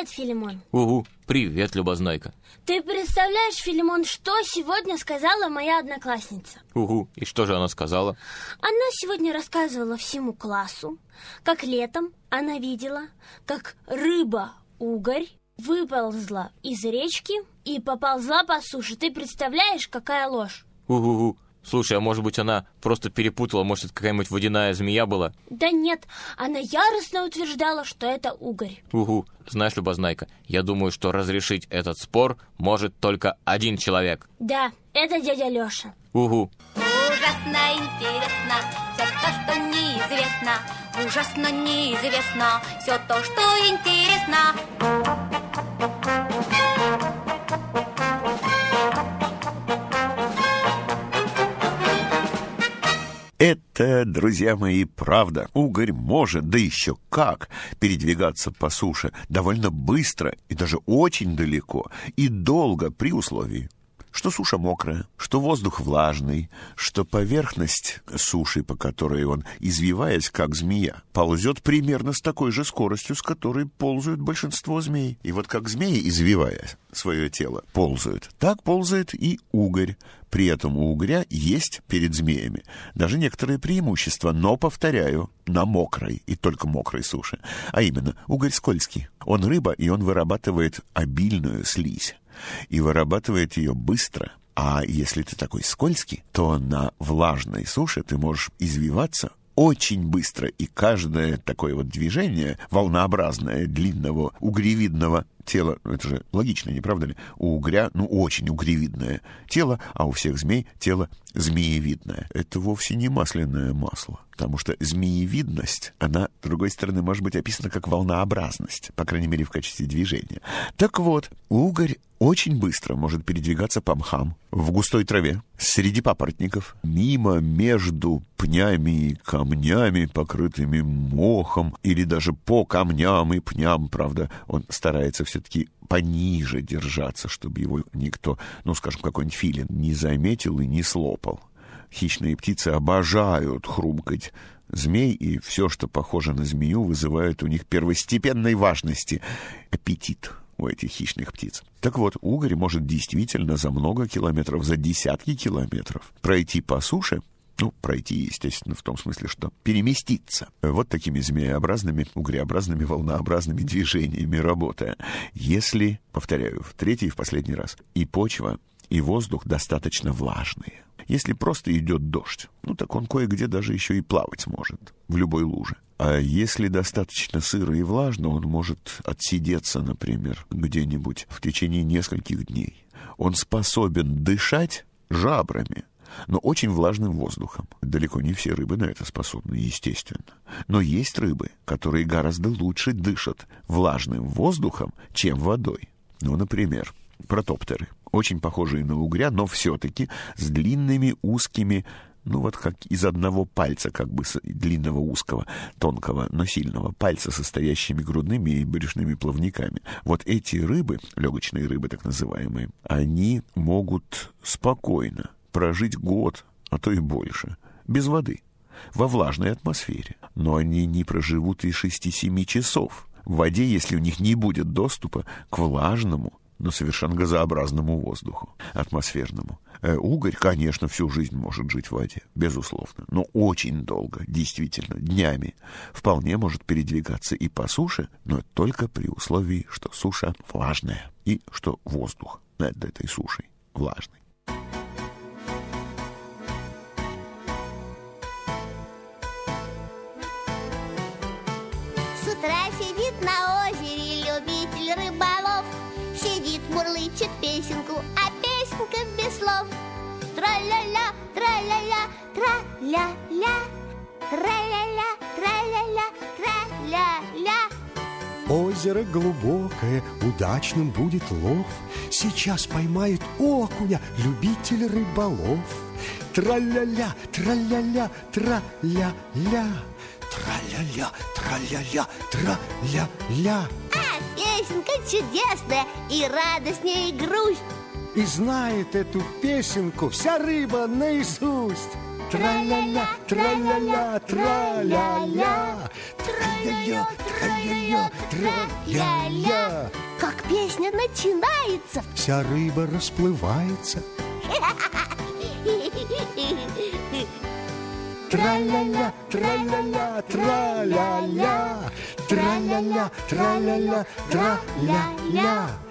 Привет, Филимон. Угу, привет, Любознайка. Ты представляешь, Филимон, что сегодня сказала моя одноклассница? Угу, и что же она сказала? Она сегодня рассказывала всему классу, как летом она видела, как рыба-угорь выползла из речки и поползла по суше. Ты представляешь, какая ложь? Угу, Слушай, а может быть она просто перепутала, может это какая-нибудь водяная змея была? Да нет, она яростно утверждала, что это угорь. Угу, знаешь, Любознайка, я думаю, что разрешить этот спор может только один человек. Да, это дядя Лёша. Угу. Ужасно интересно все то, что неизвестно. Ужасно неизвестно все то, что интересно. Это, друзья мои, правда. Угорь может, да еще как, передвигаться по суше довольно быстро и даже очень далеко и долго при условии, что суша мокрая, что воздух влажный, что поверхность суши, по которой он, извиваясь как змея, ползет примерно с такой же скоростью, с которой ползают большинство змей. И вот как змеи, извивая свое тело, ползают, так ползает и угорь. При этом у угря есть перед змеями даже некоторые преимущества, но, повторяю, на мокрой и только мокрой суше. А именно, угорь скользкий. Он рыба, и он вырабатывает обильную слизь и вырабатывает ее быстро. А если ты такой скользкий, то на влажной суше ты можешь извиваться очень быстро, и каждое такое вот движение, волнообразное, длинного, угревидного тела, ну, это же логично, не правда ли? У угря, ну, очень угревидное тело, а у всех змей тело змеевидное. Это вовсе не масляное масло, потому что змеевидность, она, с другой стороны, может быть описана как волнообразность, по крайней мере, в качестве движения. Так вот, угорь очень быстро может передвигаться по мхам, в густой траве, среди папоротников, мимо, между пнями и камнями, покрытыми мохом, или даже по камням и пням, правда, он старается все-таки пониже держаться, чтобы его никто, ну, скажем, какой-нибудь филин не заметил и не слопал. Хищные птицы обожают хрумкать змей, и все, что похоже на змею, вызывает у них первостепенной важности аппетит у этих хищных птиц. Так вот, угорь может действительно за много километров, за десятки километров пройти по суше, ну, пройти, естественно, в том смысле, что переместиться. Вот такими змееобразными, угреобразными, волнообразными движениями работая. Если, повторяю, в третий и в последний раз, и почва, и воздух достаточно влажные. Если просто идет дождь, ну так он кое-где даже еще и плавать сможет, в любой луже. А если достаточно сыро и влажно, он может отсидеться, например, где-нибудь в течение нескольких дней. Он способен дышать жабрами, но очень влажным воздухом. Далеко не все рыбы на это способны, естественно. Но есть рыбы, которые гораздо лучше дышат влажным воздухом, чем водой. Ну, например, протоптеры. Очень похожие на угря, но все-таки с длинными узкими ну вот как из одного пальца, как бы длинного, узкого, тонкого, но сильного пальца, состоящими грудными и брюшными плавниками. Вот эти рыбы, легочные рыбы так называемые, они могут спокойно прожить год, а то и больше, без воды, во влажной атмосфере. Но они не проживут и шести-семи часов в воде, если у них не будет доступа к влажному, но совершенно газообразному воздуху, атмосферному. Э, угорь, конечно, всю жизнь может жить в воде, безусловно, но очень долго, действительно, днями. Вполне может передвигаться и по суше, но только при условии, что суша влажная и что воздух над этой сушей влажный. Утра сидит на озере любитель рыболов. Сидит, мурлычет песенку, а песенка без слов. Тра-ля-ля, тра-ля-ля, тра-ля-ля. Тра-ля-ля, тра-ля-ля, тра-ля-ля. Озеро глубокое, удачным будет лов. Сейчас поймает окуня любитель рыболов. Тра-ля-ля, тра-ля-ля, тра-ля-ля Тра-ля-ля, тра-ля-ля, тра-ля-ля. А песенка чудесная и радостнее и грусть. И знает эту песенку вся рыба наизусть. Тра-ля-ля, тра-ля-ля, тра-ля-ля Тра Тра-ля-ля, тра-ля-ля, тра-ля-ля. Как песня начинается. Вся рыба расплывается. Тра-ля-ля, тра-ля-ля, тра-ля-ля. Тра-ля-ля, тра-ля-ля, тра-ля-ля.